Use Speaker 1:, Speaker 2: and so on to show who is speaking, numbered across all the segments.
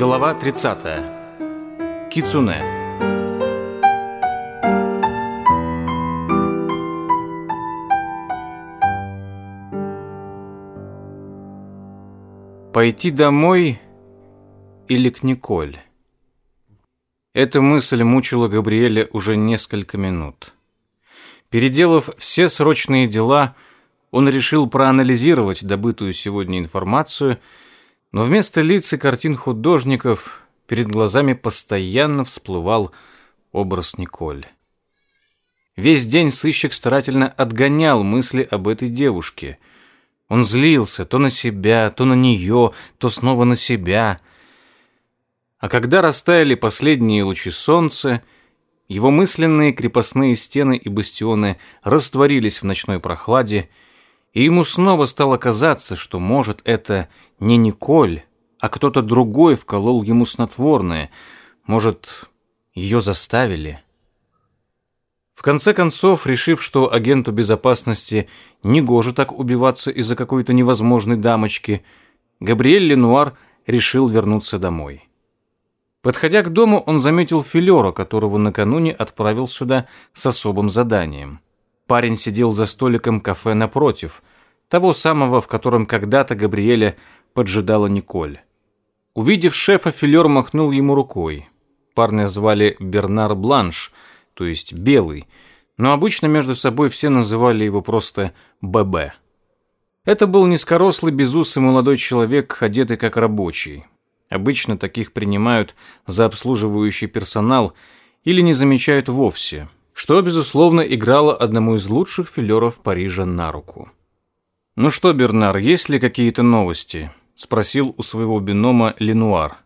Speaker 1: Глава 30. Кицуне. Пойти домой или к Николь? Эта мысль мучила Габриэля уже несколько минут. Переделав все срочные дела, он решил проанализировать добытую сегодня информацию и, но вместо лиц и картин художников перед глазами постоянно всплывал образ Николь. Весь день сыщик старательно отгонял мысли об этой девушке. Он злился то на себя, то на нее, то снова на себя. А когда растаяли последние лучи солнца, его мысленные крепостные стены и бастионы растворились в ночной прохладе, и ему снова стало казаться, что, может, это не Николь, а кто-то другой вколол ему снотворное. Может, ее заставили? В конце концов, решив, что агенту безопасности не гоже так убиваться из-за какой-то невозможной дамочки, Габриэль Ленуар решил вернуться домой. Подходя к дому, он заметил филера, которого накануне отправил сюда с особым заданием. Парень сидел за столиком кафе напротив, того самого, в котором когда-то Габриэля поджидала Николь. Увидев шефа, Филер махнул ему рукой. Парня звали Бернар Бланш, то есть Белый, но обычно между собой все называли его просто ББ. Это был низкорослый, безусый молодой человек, одетый как рабочий. Обычно таких принимают за обслуживающий персонал или не замечают вовсе – что, безусловно, играло одному из лучших филеров Парижа на руку. «Ну что, Бернар, есть ли какие-то новости?» — спросил у своего бинома Ленуар.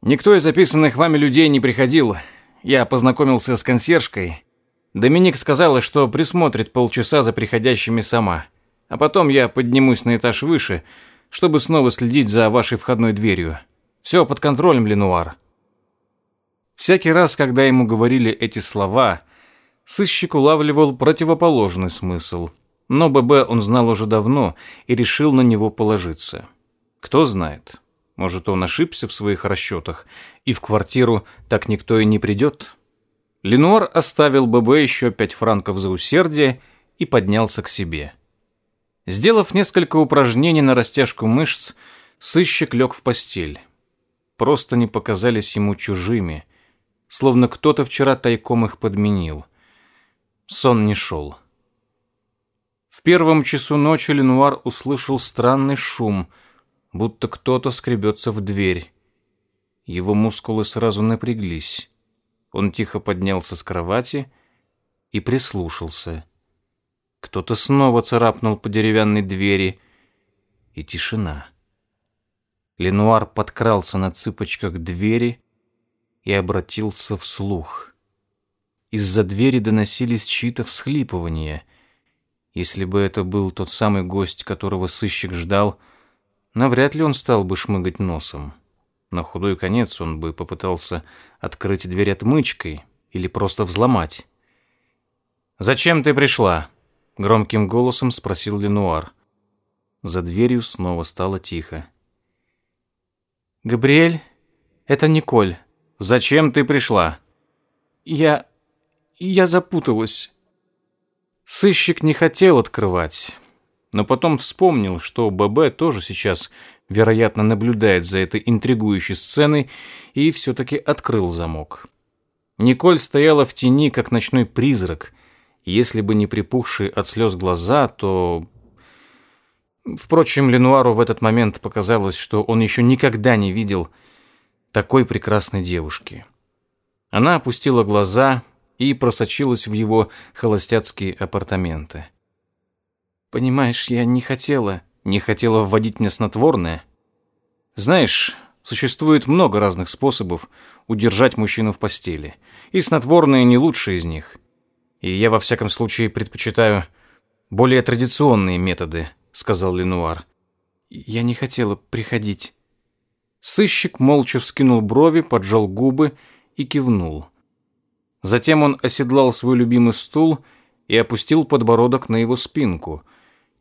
Speaker 1: «Никто из описанных вами людей не приходил. Я познакомился с консьержкой. Доминик сказала, что присмотрит полчаса за приходящими сама. А потом я поднимусь на этаж выше, чтобы снова следить за вашей входной дверью. Все под контролем, Ленуар». Всякий раз, когда ему говорили эти слова, сыщик улавливал противоположный смысл. Но ББ он знал уже давно и решил на него положиться. Кто знает, может, он ошибся в своих расчетах, и в квартиру так никто и не придет. Ленуар оставил ББ еще пять франков за усердие и поднялся к себе. Сделав несколько упражнений на растяжку мышц, сыщик лег в постель. Просто не показались ему чужими – словно кто-то вчера тайком их подменил. Сон не шел. В первом часу ночи Ленуар услышал странный шум, будто кто-то скребется в дверь. Его мускулы сразу напряглись. Он тихо поднялся с кровати и прислушался. Кто-то снова царапнул по деревянной двери, и тишина. Ленуар подкрался на цыпочках к двери и обратился вслух. Из-за двери доносились чьи-то всхлипывания. Если бы это был тот самый гость, которого сыщик ждал, навряд ли он стал бы шмыгать носом. На худой конец он бы попытался открыть дверь отмычкой или просто взломать. «Зачем ты пришла?» — громким голосом спросил Ленуар. За дверью снова стало тихо.
Speaker 2: «Габриэль, это Николь.
Speaker 1: Зачем ты пришла?»
Speaker 2: «Я... я запуталась».
Speaker 1: Сыщик не хотел открывать, но потом вспомнил, что ББ тоже сейчас, вероятно, наблюдает за этой интригующей сценой и все-таки открыл замок. Николь стояла в тени, как ночной призрак. Если бы не припухшие от слез глаза, то... Впрочем, Ленуару в этот момент показалось, что он еще никогда не видел такой прекрасной девушки. Она опустила глаза и просочилась в его холостяцкие апартаменты.
Speaker 2: «Понимаешь, я не хотела,
Speaker 1: не хотела вводить мне снотворное. Знаешь, существует много разных способов удержать мужчину в постели, и снотворное не лучшее из них. И я, во всяком случае, предпочитаю более традиционные методы», — сказал Ленуар.
Speaker 2: «Я не хотела приходить».
Speaker 1: Сыщик молча вскинул брови, поджал губы и кивнул. Затем он оседлал свой любимый стул и опустил подбородок на его спинку.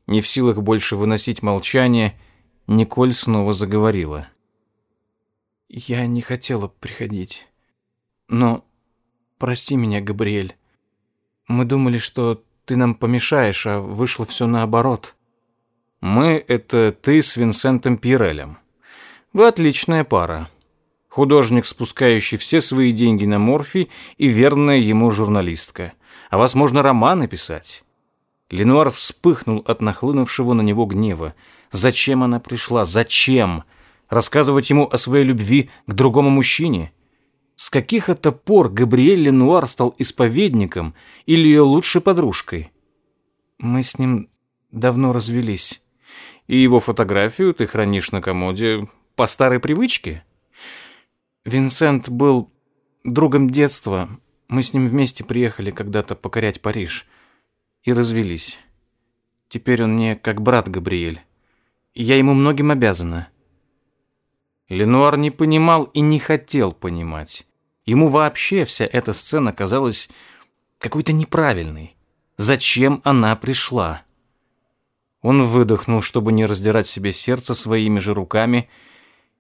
Speaker 1: Не в силах больше выносить молчание, Николь снова заговорила.
Speaker 2: «Я не хотела приходить. Но прости меня, Габриэль. Мы думали, что ты нам помешаешь, а вышло все наоборот».
Speaker 1: «Мы — это ты с Винсентом Пирелем», вы отличная пара. Художник, спускающий все свои деньги на Морфи, и верная ему журналистка. А вас можно романы писать». Ленуар вспыхнул от нахлынувшего на него гнева. «Зачем она пришла? Зачем? Рассказывать ему о своей любви к другому мужчине?» С каких это пор Габриэль Ленуар стал исповедником или ее лучшей подружкой?
Speaker 2: Мы с ним давно развелись.
Speaker 1: И его фотографию ты хранишь на комоде по старой привычке.
Speaker 2: Винсент был другом детства. Мы с ним вместе приехали когда-то покорять Париж и развелись. Теперь он мне как брат Габриэль. Я ему многим обязана.
Speaker 1: Ленуар не понимал и не хотел понимать. Ему вообще вся эта сцена казалась какой-то неправильной. Зачем она пришла? Он выдохнул, чтобы не раздирать себе сердце своими же руками,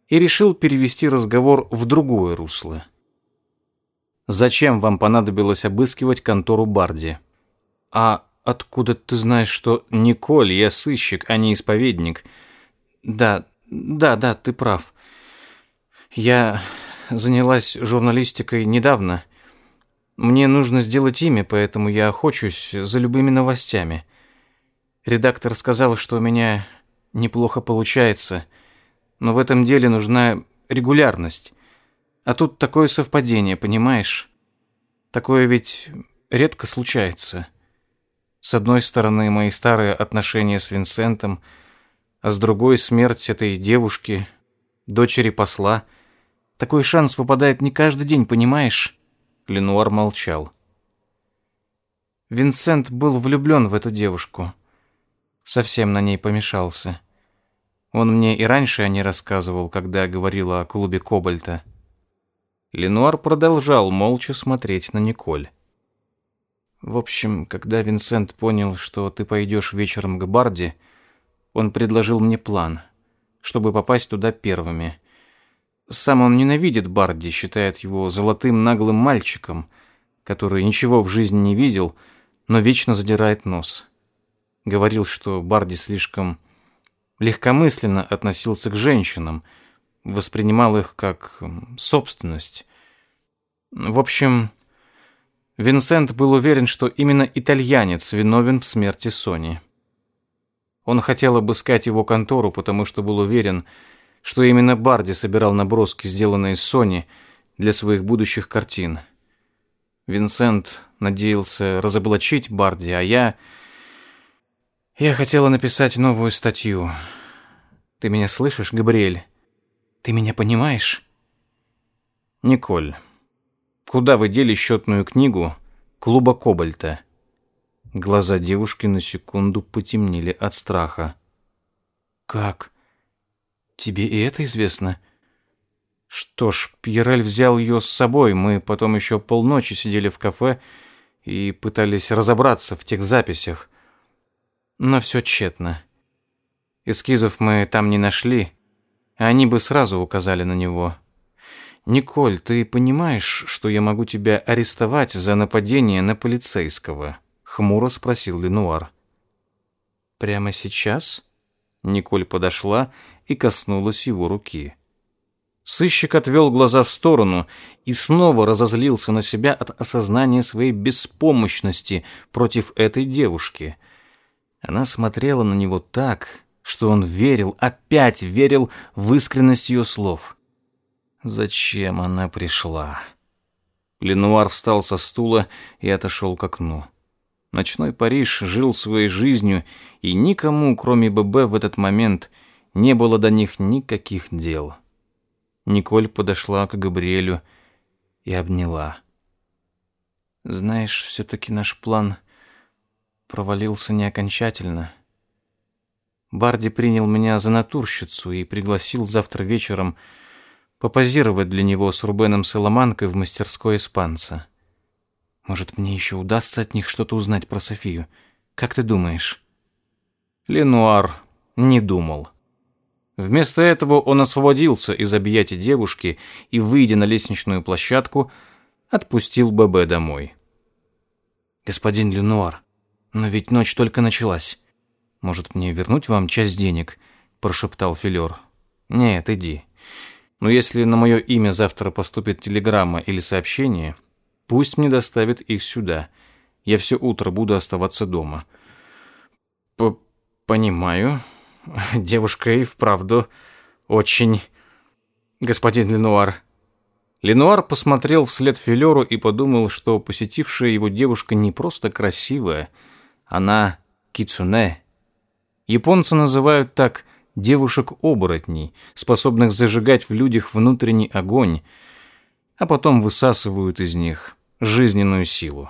Speaker 1: и решил перевести разговор в другое русло. «Зачем вам понадобилось обыскивать контору Барди?» «А откуда ты знаешь, что Николь, я сыщик, а не исповедник?»
Speaker 2: «Да, да, да, ты прав. Я занялась журналистикой недавно. Мне нужно сделать имя, поэтому я охочусь за любыми новостями. Редактор сказал, что у меня неплохо получается» но в этом деле нужна регулярность. А тут такое совпадение, понимаешь? Такое ведь редко случается. С одной стороны, мои старые отношения с Винсентом, а с другой смерть этой девушки, дочери посла. Такой шанс выпадает не каждый день, понимаешь? Ленуар молчал. Винсент был влюблен в эту девушку. Совсем на ней помешался. Он мне и раньше о ней рассказывал, когда говорила о клубе Кобальта.
Speaker 1: Ленуар продолжал молча смотреть на Николь.
Speaker 2: В общем, когда Винсент понял, что ты пойдешь вечером к Барди, он предложил мне план, чтобы попасть туда первыми. Сам он ненавидит Барди, считает его золотым наглым мальчиком, который ничего в жизни не видел, но вечно задирает нос. Говорил, что Барди слишком легкомысленно относился к женщинам, воспринимал их как собственность. В общем, Винсент был уверен, что именно итальянец виновен в смерти Сони. Он хотел обыскать его контору, потому что был уверен, что именно Барди собирал наброски, сделанные Сони, для своих будущих картин. Винсент надеялся разоблачить Барди, а я я хотела написать новую статью. Ты меня слышишь, Габриэль? Ты меня понимаешь?
Speaker 1: Николь, куда вы дели счетную книгу клуба Кобальта? Глаза девушки на секунду потемнели от страха.
Speaker 2: Как? Тебе и это известно?
Speaker 1: Что ж, Пьерель взял ее с собой. Мы потом еще полночи сидели в кафе и пытались разобраться в тех записях. Но все тщетно. Эскизов мы там не нашли. А они бы сразу указали на него. «Николь, ты понимаешь, что я могу тебя арестовать за нападение на полицейского?» — хмуро спросил Ленуар.
Speaker 2: «Прямо сейчас?»
Speaker 1: Николь подошла и коснулась его руки. Сыщик отвел глаза в сторону и снова разозлился на себя от осознания своей беспомощности против этой девушки — она смотрела на него так, что он верил, опять верил в искренность ее слов. Зачем она пришла? Ленуар встал со стула и отошел к окну. Ночной Париж жил своей жизнью, и никому, кроме ББ, в этот момент не было до них никаких дел. Николь подошла к Габриэлю и обняла.
Speaker 2: «Знаешь, все-таки наш план провалился не окончательно. Барди принял меня за натурщицу и пригласил завтра вечером попозировать для него с Рубеном Соломанкой в мастерской испанца. Может, мне еще удастся от них что-то узнать про Софию. Как ты думаешь?
Speaker 1: Ленуар не думал. Вместо этого он освободился из объятий девушки и, выйдя на лестничную площадку, отпустил ББ домой.
Speaker 2: «Господин Ленуар, но ведь ночь только началась. Может, мне вернуть вам часть денег?» – прошептал Филер. «Нет, иди. Но если на мое имя завтра поступит телеграмма или сообщение, пусть мне доставят их сюда. Я все утро буду оставаться дома».
Speaker 1: П «Понимаю. Девушка и вправду очень...» «Господин Ленуар», Ленуар посмотрел вслед Филеру и подумал, что посетившая его девушка не просто красивая, она кицуне. Японцы называют так девушек-оборотней, способных зажигать в людях внутренний огонь, а потом высасывают из них жизненную силу.